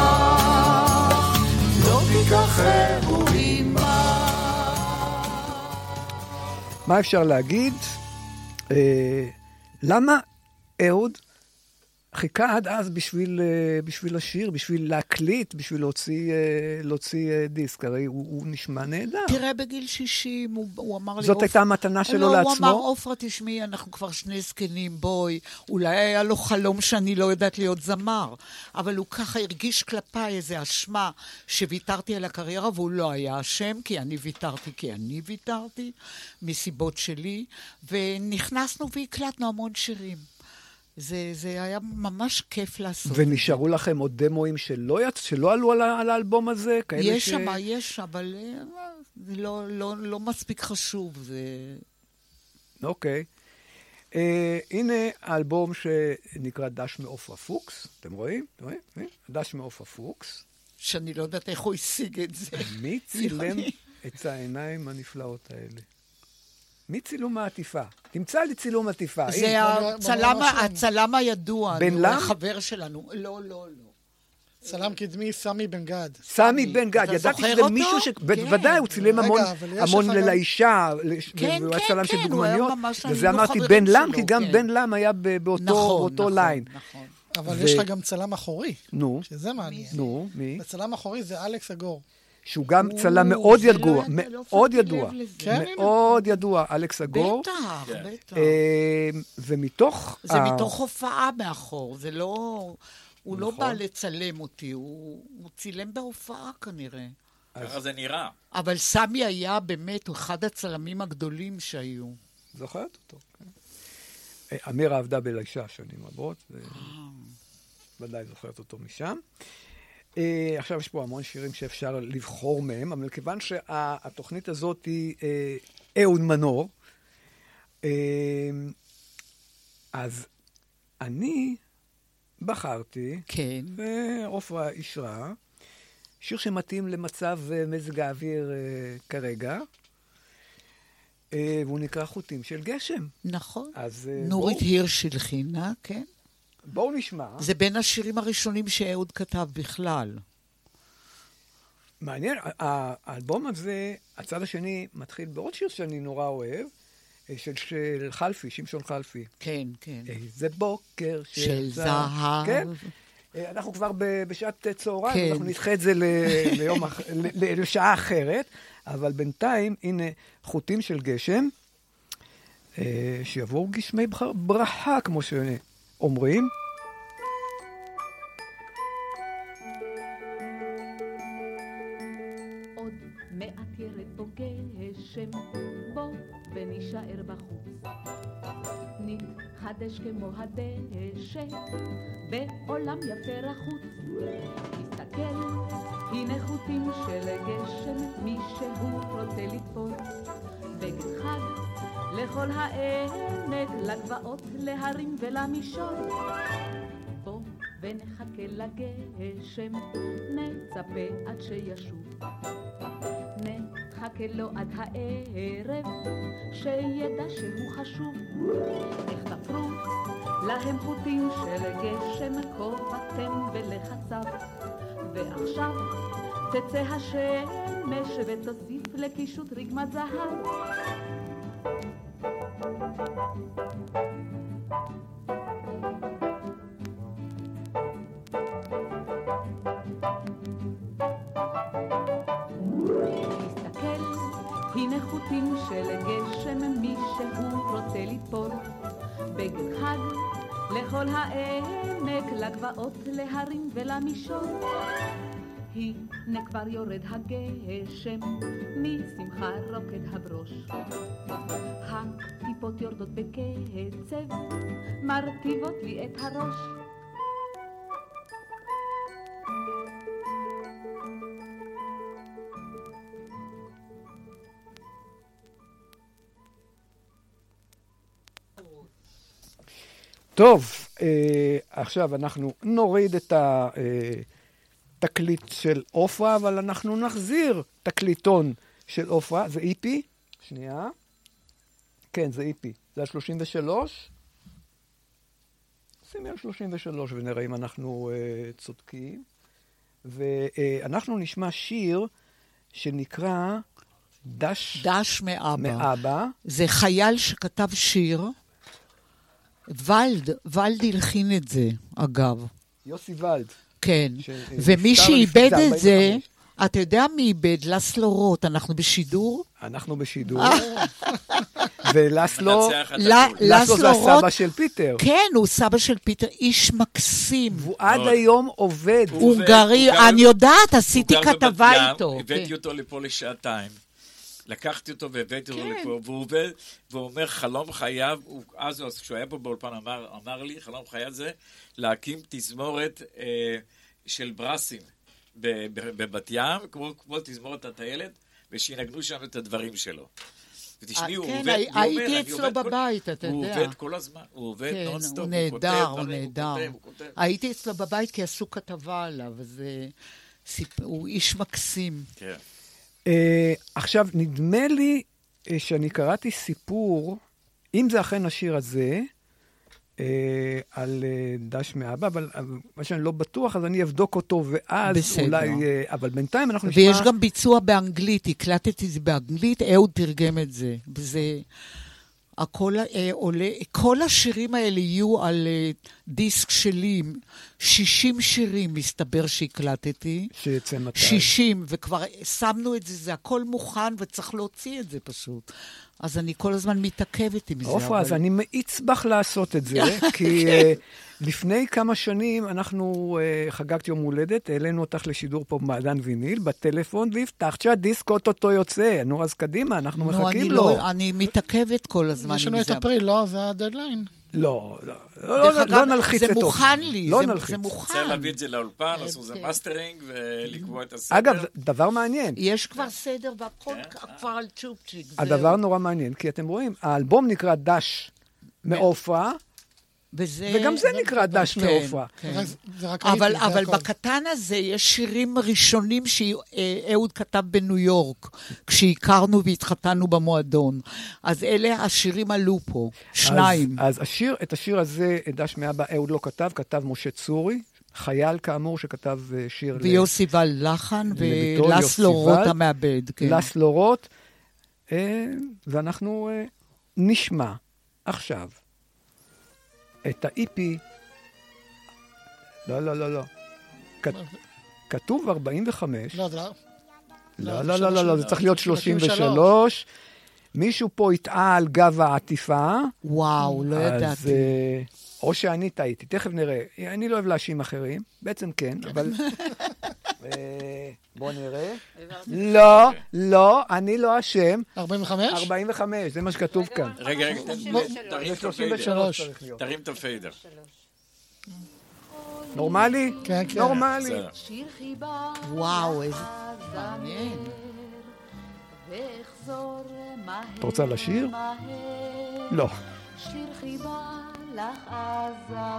לא תיקחהו. מה אפשר להגיד? אה, למה אהוד חיכה עד אז בשביל, אה, בשביל לשיר, בשביל להקליט, בשביל להוציא, אה, להוציא אה, דיסק? הרי הוא, הוא נשמע נהדר. תראה, בגיל 60, הוא, הוא אמר לי... זאת "עופ- הייתה המתנה שלו לא, לעצמו? הוא אמר, עופרה, תשמעי, אנחנו כבר שני זקנים, בואי. אולי היה לו חלום שאני לא יודעת להיות זמר. אבל הוא ככה הרגיש כלפיי איזו אשמה שוויתרתי על הקריירה, והוא לא היה אשם, כי אני ויתרתי, כי אני ויתרתי, מסיבות שלי. ונכנסנו והקלטנו המון שירים. זה, זה היה ממש כיף לעשות. ונשארו לכם עוד דמואים שלא, יצ... שלא עלו על, על האלבום הזה? כאלה יש ש... יש, אבל אה, זה לא, לא, לא מספיק חשוב. זה... אוקיי. אה, הנה האלבום שנקרא דש מעופרה פוקס, אתם רואים? אתם רואים? דש מעופרה פוקס. שאני לא יודעת איך הוא השיג את זה. מי צילם את העיניים הנפלאות האלה? מי צילום העטיפה? תמצא לי צילום עטיפה. זה. הצלם, הצלם הידוע. בן לם? החבר שלנו. לא, לא, לא. צלם קדמי, סמי בן גד. סמי בן גד, ידעתי שזה אותו? מישהו ש... כן. בוודאי, הוא צילם רגע, המון, המון לאישה, לש- כן, והוא היה כן, צלם של כן, דוגמניות, וזה אמרתי בן לם, שלו, כי גם כן. בן לם היה ב- באותו נכון, באותו נכון, ליין. נכון. אבל ו- יש לך גם צלם אחורי, נו, שזה מעניין. נו, מי? הצלם האחורי זה אלכס אגור. שהוא גם צלם מאוד ידוע, לא מאוד ידוע. כן. מאוד ידוע, אלכס אגור. בטח, בטח. אה, ומתוך... זה מתוך הופעה מאחור, זה לא... הוא לא נכון. בא לצלם אותי, הוא צילם בהופעה כנראה. ככה זה נראה. אבל סמי היה באמת אחד הצלמים הגדולים שהיו. זוכרת אותו, כן. אה, אמירה עבדה בלישה שנים רבות, ודאי זוכרת אותו משם. אה, עכשיו יש פה המון שירים שאפשר לבחור מהם, אבל כיוון שהתוכנית הזאת היא אה, אהוד מנור, אה, אז אני בחרתי, כן. ועופרה אישרה, שיר שמתאים למצב אה, מזג האוויר אה, כרגע, אה, והוא נקרא חוטים של גשם. נכון. אז אה, נורית בואו- הירש הלחינה, כן. בואו נשמע. זה בין השירים הראשונים שאהוד כתב בכלל. מעניין, האלבום הזה, הצד השני מתחיל בעוד שיר שאני נורא אוהב, אה, של, של חלפי, שמשון חלפי. כן, כן. איזה בוקר של, של זהב. כן. אה, אנחנו כבר בשעת צהריים, כן. אנחנו נדחה את זה ל- [laughs] ליום. ל- לשעה אחרת, אבל בינתיים, הנה, חוטים של גשם, אה, שיבואו גשמי ברכה, כמו שאומרים. עוד כמו הדשא, בעולם יפה רחוץ. תסתכל, הנה חוטים של גשם, מי שהוא רוצה לתפור. בגד חג לכל העמק, לגבעות, להרים ולמישור. בוא ונחכה לגשם, נצפה עד שישוב. נחכה לו עד הערב, שידע שהוא חשוב. איך תפרו להם חוטים של גשם, כובעתם ולחציו. ועכשיו תצא השמש ותוסיף לקישוט רקמת זהב. חוטים של גשם, מי שהוא רוצה לתפור. בגד חג לכל העמק, לגבעות, להרים ולמישור. הנה כבר יורד הגשם, משמחה רוקד הברוש. הטיפות יורדות בקצב, מרטיבות לי את הראש. טוב, אה, עכשיו אנחנו נוריד את התקליט של עופרה, אבל אנחנו נחזיר תקליטון של עופרה. זה איפי? שנייה. כן, זה איפי. זה ה-33? שימי על 33 ונראה אם אנחנו אה, צודקים. ואנחנו נשמע שיר שנקרא דש, דש מאבא. מאבא. זה חייל שכתב שיר. ולד, ולד הלחין את זה, אגב. יוסי ולד. כן. ש- ומי שעיבד את זה, 45. אתה יודע מי עיבד? לסלו רוט, אנחנו בשידור? אנחנו בשידור. [laughs] ולסלו, ל- הכול. לסלו זה הסבא של פיטר. כן, הוא סבא של פיטר, איש מקסים. והוא עד. היום עובד. הונגרי, אני יודעת, עשיתי כתבה איתו. הבאתי כן. אותו לפה לשעתיים. לקחתי אותו והבאתי אותו כן. לפה, והוא עובד, והוא אומר, חלום חייו, הוא- אז הוא- כשהוא היה פה באולפן אמר, אמר לי, חלום חייו זה להקים תזמורת אה, של ברסים בבת ים, כמו, כמו תזמורת הטיילת, ושינגנו שם את הדברים שלו. ותשמעי, הוא כן, עובד, הי- הוא הייתי אומר, אני אצלו בבית, אתה הוא יודע. עובד כל הזמן, הוא עובד כן, נונסטופ, הוא הוא כותב נהדר, הוא נהדר. כותב, הוא כותב. הייתי אצלו בבית כי עשו כתבה עליו, אז אה, הוא איש מקסים. כן. אה, עכשיו, נדמה לי אה, שאני קראתי סיפור, אם זה אכן השיר הזה, אה, על אה, דש מאבא, אבל אבל מה שאני לא בטוח, אז אני אבדוק אותו, ואז בסדר. אולי... אה, אבל בינתיים אנחנו נשמע... ויש גם ביצוע באנגלית, הקלטתי את זה באנגלית, אהוד תרגם את זה. וזה... הכל אה, עולה, כל השירים האלה יהיו על אה, דיסק שלי, 60 שירים מסתבר שהקלטתי. שיצא מתי. 60, וכבר שמנו את זה, זה הכל מוכן וצריך להוציא את זה פשוט. אז אני כל הזמן מתעכבת עם זה. עופרה, אז אבל- אני מאיץ בך לעשות את זה, [laughs] כי אה, לפני כמה שנים אנחנו אה, חגגת יום הולדת, העלינו אותך לשידור פה במעדן ויניל, בטלפון, והבטחת שהדיסק אוטוטו יוצא. נו, אז קדימה, אנחנו נו, מחכים אני לו. לא- אני מתעכבת כל הזמן יש עם לנו את זה. אפריל, לא? זה הדדליין. לא, לא, לא, אגב, לא נלחיץ זה את עופרה. מוכן לי, לא זה-. זה מוכן. צריך להביא את זה לאולפן, לעשות כן. איזה מאסטרינג ולקבוע את הסדר. אגב, זה דבר מעניין. יש כבר סדר והכל כן. כבר על צ'ופצ'יק. הדבר נורא מעניין, כי אתם רואים, האלבום נקרא דש מעופרה, וזה... וגם זה נקרא דש כן, מעופרה. כן. רק- זה רק אבל, זה אבל. בקטן הזה יש שירים ראשונים שאהוד כתב בניו יורק, כשהכרנו והתחתנו במועדון. אז אלה השירים עלו פה, שניים. אז, אז השיר, את השיר הזה, דש מאבא, אהוד לא כתב, כתב משה צורי, חייל כאמור שכתב אה, שיר ויוסי ול לחן, ולסלו רוט. המעבד. כן. לסלו רוט, אה, ואנחנו אה, נשמע עכשיו את ה-EP, לא, לא, לא, לא, כתוב 45, לא, לא... לא, לא, לא, לא, לא, לא, זה צריך להיות 33. 33. מישהו פה הטעה על גב העטיפה. וואו, לא אז ידעתי. אה, או שאני טעיתי, תכף נראה. אני לא אוהב להאשים אחרים, בעצם כן, אבל... [laughs] אה, בוא נראה. לא, לא, אני לא אשם. 45? 45, זה מה שכתוב כאן. רגע, רגע, תרים את 33 הפיידר. צריך להיות. תרים את הפיידר. נורמלי? כן, כן. נורמלי. וואו, איזה מעניין. את רוצה לשיר? לא. שיר חיבה לך אזמר,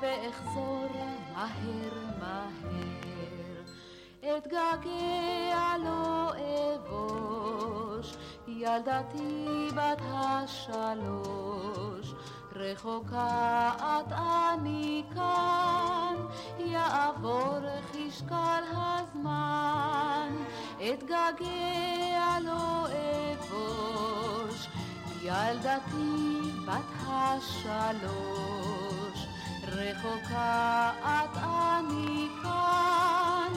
ואחזור מהר מהר. אתגעגע לא אבוש, ילדתי בת השלוש. רחוקה את אני כאן, יעבור חשקל הזמן, אתגעגע לא אבוש, ילדתי בת השלוש, רחוקה את אני כאן,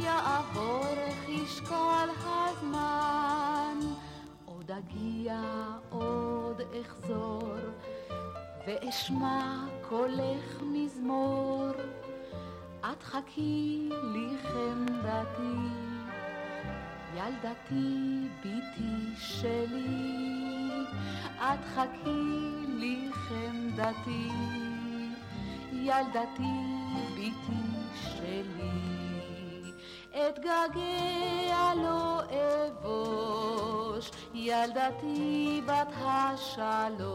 יעבור חשקל הזמן, עוד אגיע, עוד אחזור, ואשמע קולך מזמור, את חכי לי חמדתי, ילדתי ביתי שלי, את חכי לי חמדתי, ילדתי ביתי שלי. אתגעגע לא אבוש, ילדתי בת השלוש,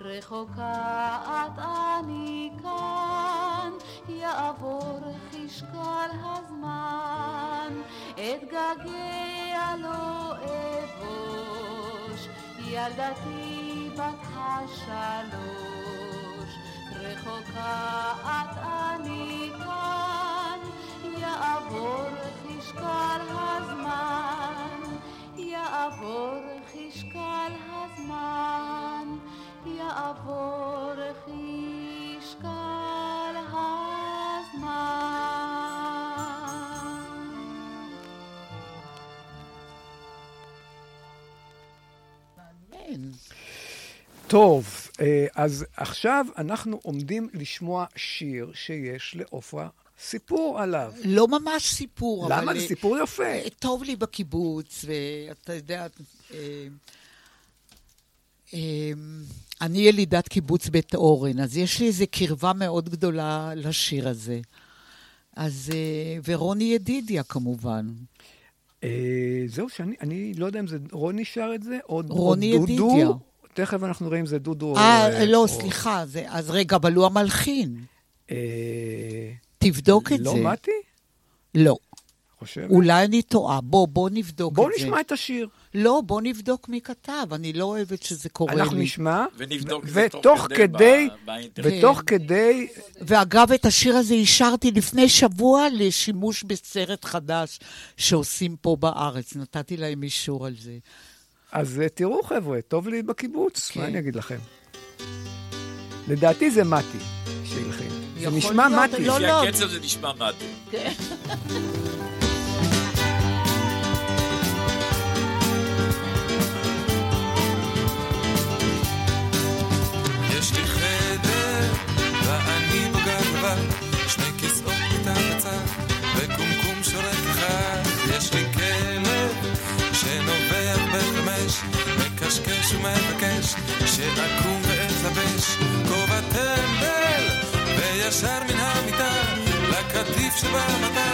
רחוקה את אני כאן, יעבור חשקל הזמן, אתגעגע לא אבוש, ילדתי בת השלוש, רחוקה את אני כאן, יעבור חשקל הזמן, יעבור חשקל הזמן, יעבור חשקל הזמן. טוב, אז עכשיו אנחנו עומדים לשמוע שיר שיש לעופרה סיפור עליו. לא ממש סיפור, אבל... למה? זה סיפור יפה. אה, טוב לי בקיבוץ, ואתה יודע, אה, אה, אני ילידת קיבוץ בית אורן, אז יש לי איזו קרבה מאוד גדולה לשיר הזה. אז, אה, ורוני ידידיה כמובן. אה, זהו, שאני אני לא יודע אם זה רוני שר את זה, או או רוני דודו. ידידיה. תכף אנחנו נראה אם זה דודו או... אה, לא, או- סליחה, זה, אז רגע, אבל הוא המלחין. אה, תבדוק את לא זה. מתי? לא. חושב? אולי אני טועה. בוא, בוא נבדוק בואו את זה. נשמע את השיר. לא, בוא נבדוק מי כתב. אני לא אוהבת שזה קורה אנחנו לי. נשמע, ונבדוק את זה ותוך תוך כדי באינטרנט. ותוך כן. כדי, ואגב, את השיר הזה אישרתי לפני שבוע לשימוש בסרט חדש שעושים פה בארץ. נתתי להם אישור על זה. אז אה, תראו חבר'ה, טוב לי בקיבוץ, כן. מה אני אגיד לכם? לדעתי זה מתי שהלחין. זה נשמע מתי. לא, לפי לא. הקצב זה נשמע מתי. [laughs] לקטיף שבמטה,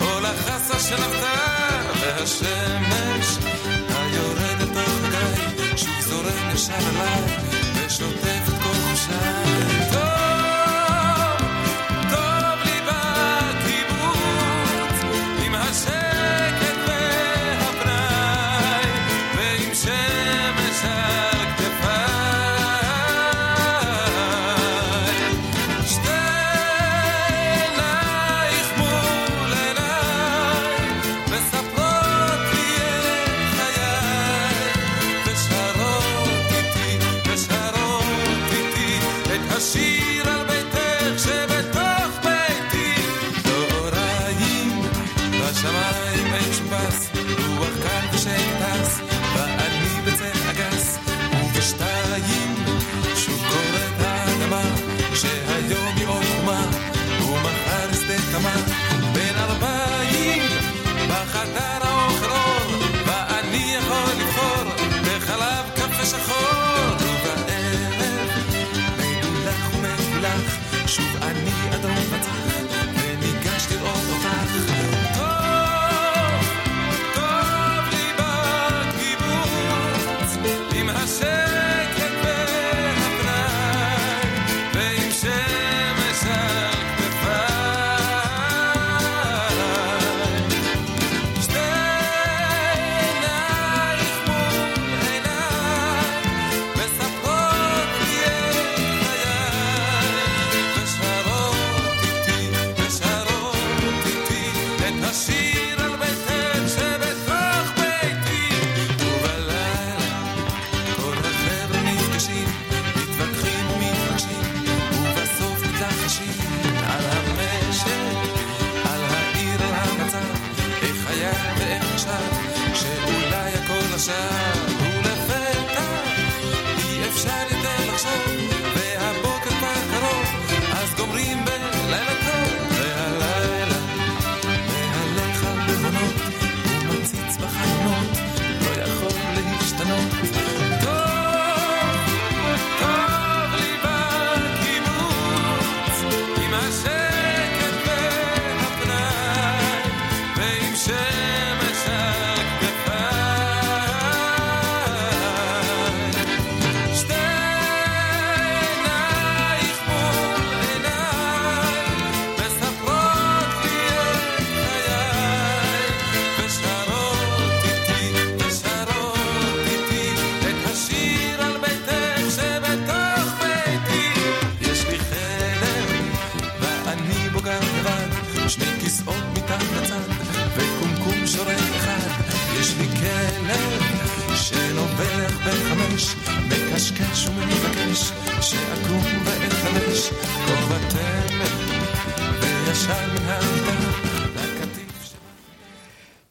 או לחסה של אבטר, והשמש, היורדת תוך הגיא, שוב זורם ישר אליי, שוטף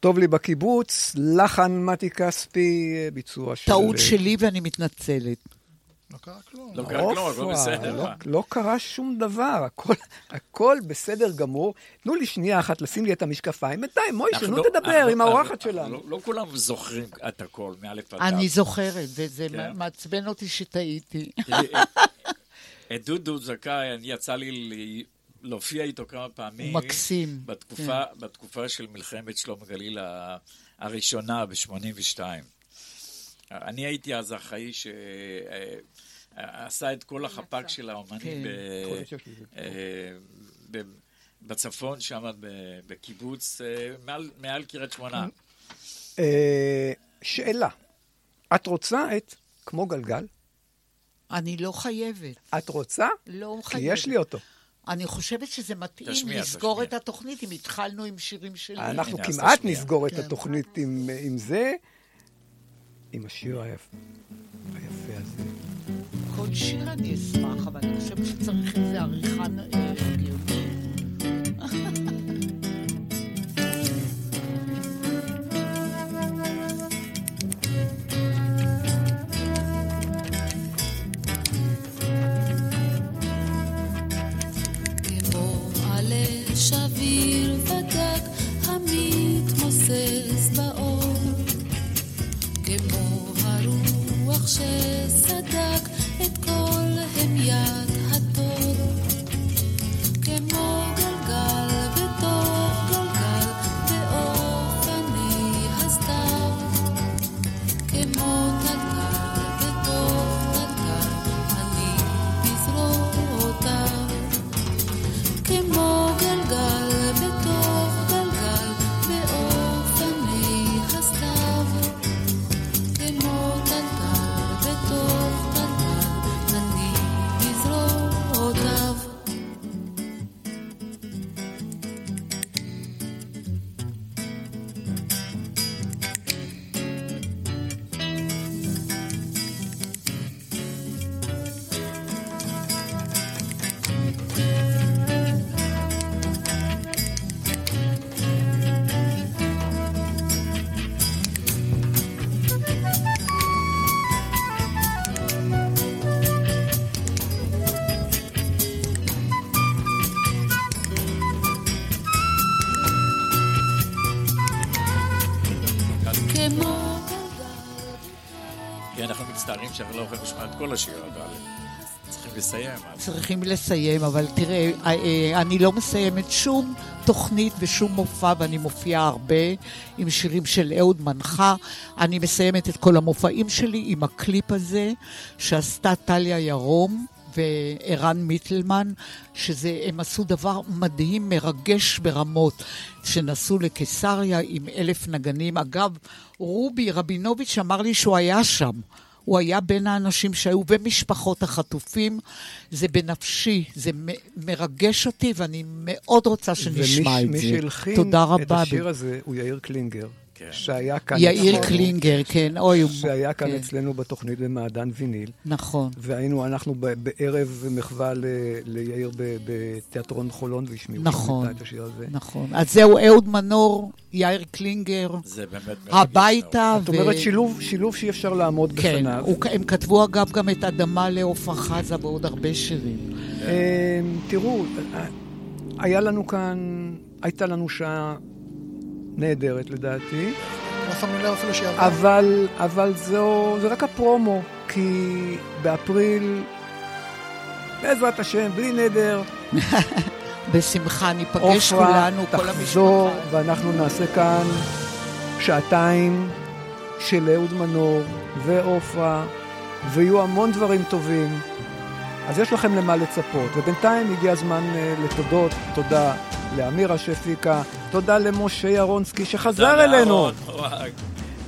טוב לי בקיבוץ, לחן מתי כספי, ביצוע של... טעות שלי ואני מתנצלת. לא קרה כלום. לא קרה כלום, הכל בסדר. לא-? לא קרה שום דבר, הכל- הכל בסדר גמור. תנו לי שנייה אחת לשים לי את המשקפיים. בינתיים, מוישה, נו לא- תדבר אנחנו- עם האורחת שלנו. לא- לא כולם זוכרים את הכל, מאלף עד אני. זוכרת, וזה כן. מעצבן אותי שטעיתי. את דודו זכאי, אני יצא לי להופיע איתו כמה פעמים. הוא מקסים. בתקופה, בתקופה של מלחמת שלום הגליל הראשונה, ב-82. אני הייתי אז אחראי שעשה את כל החפ"ק של האומנים כן. ב- אה, ב- בצפון, שם ב- בקיבוץ, אה, מעל- מעל קריית שמונה. אה, שאלה, את רוצה את כמו גלגל? אני לא חייבת. את רוצה? לא כי חייבת. יש לי אותו. אני חושבת שזה מתאים תשמיע, לסגור תשמיע. את התוכנית אם התחלנו עם שירים שלי. אנחנו כמעט תשמיע. נסגור את כן. התוכנית עם עם זה, עם השיר היפה היפה הזה. כל שיר אני אשמח, אבל אני חושבת שצריך איזה עריכה [laughs] המתמוסס באור, כמו הרוח שסדק את כל המיית מצטערים שאנחנו לא יכולים לשמוע את כל השיר, אבל צריכים לסיים. צריכים לסיים, אבל תראה, אה, אה, אני לא מסיימת שום תוכנית ושום מופע, ואני מופיעה הרבה עם שירים של אהוד מנחה. אני מסיימת את כל המופעים שלי עם הקליפ הזה שעשתה טליה ירום. וערן מיטלמן, שהם עשו דבר מדהים, מרגש ברמות, שנסעו לקיסריה עם אלף נגנים. אגב, רובי רבינוביץ' אמר לי שהוא היה שם. הוא היה בין האנשים שהיו במשפחות החטופים. זה בנפשי, זה מ- מרגש אותי, ואני מאוד רוצה שנשמע את ומי זה. שהלחין תודה את. השיר הזה הוא יאיר קלינגר, שהיה כאן... יאיר אצלנו- קלינגר, כן, אוי. שהיה כאן כן. אצלנו בתוכנית במעדן ויניל. נכון. והיינו אנחנו בערב מחווה ל- ליאיר בתיאטרון חולון, והשמיעו נכון, את השיר הזה. נכון. אז זהו אהוד מנור, יאיר קלינגר, זה באמת הביתה. זאת אומרת, שילוב, שילוב שאי אפשר לעמוד כן, בפניו. הוא- הם כתבו אגב גם את אדמה לעופרה חזה ועוד הרבה שירים. אה, תראו, אה, היה לנו כאן, הייתה לנו שעה נהדרת לדעתי, לא שמנו לב אפילו שהיא עברה. אבל, אבל זו, זה רק הפרומו, כי באפריל, בעזרת השם, בלי נדר, [laughs] בשמחה ניפגש עופרה כולנו, כל תחזור, המשפחה. ואנחנו נעשה כאן שעתיים של אהוד מנור ועופרה, ויהיו המון דברים טובים. אז יש לכם למה לצפות. ובינתיים הגיע הזמן אה, לתודות. תודה לאמירה שהפיקה, תודה למשה ירונסקי שחזר אלינו.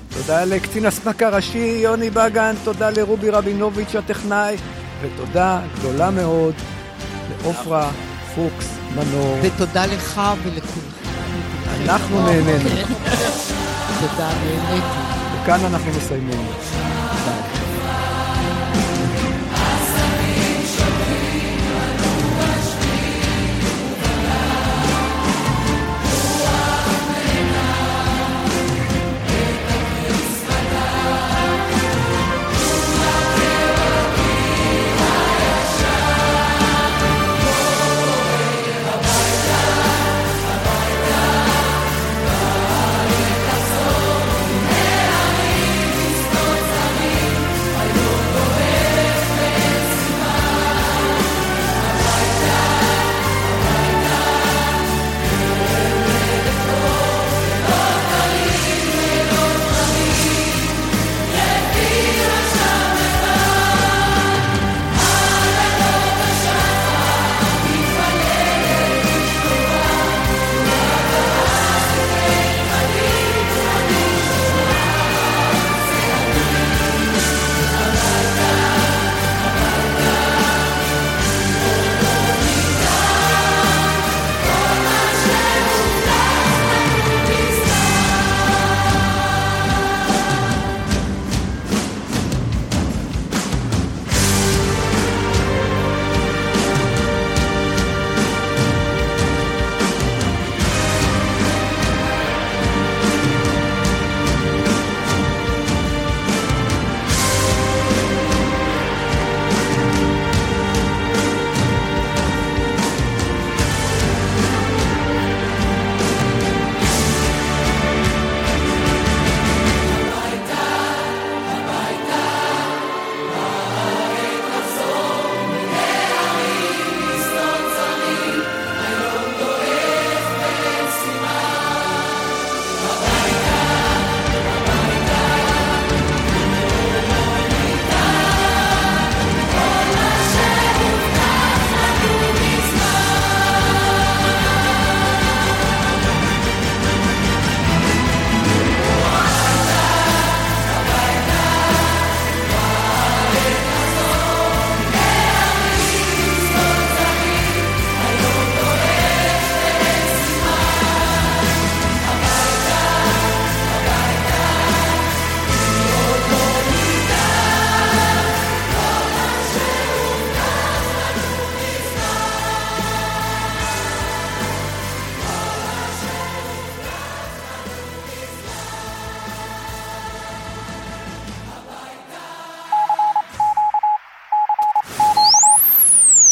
תודה לקצין הסמק הראשי יוני בגן, תודה לרובי רבינוביץ' הטכנאי, ותודה גדולה מאוד לעופרה פוקס מנור. ותודה לך ולכולכם. אנחנו נהנינו. תודה, נהניתי. וכאן אנחנו מסיימים.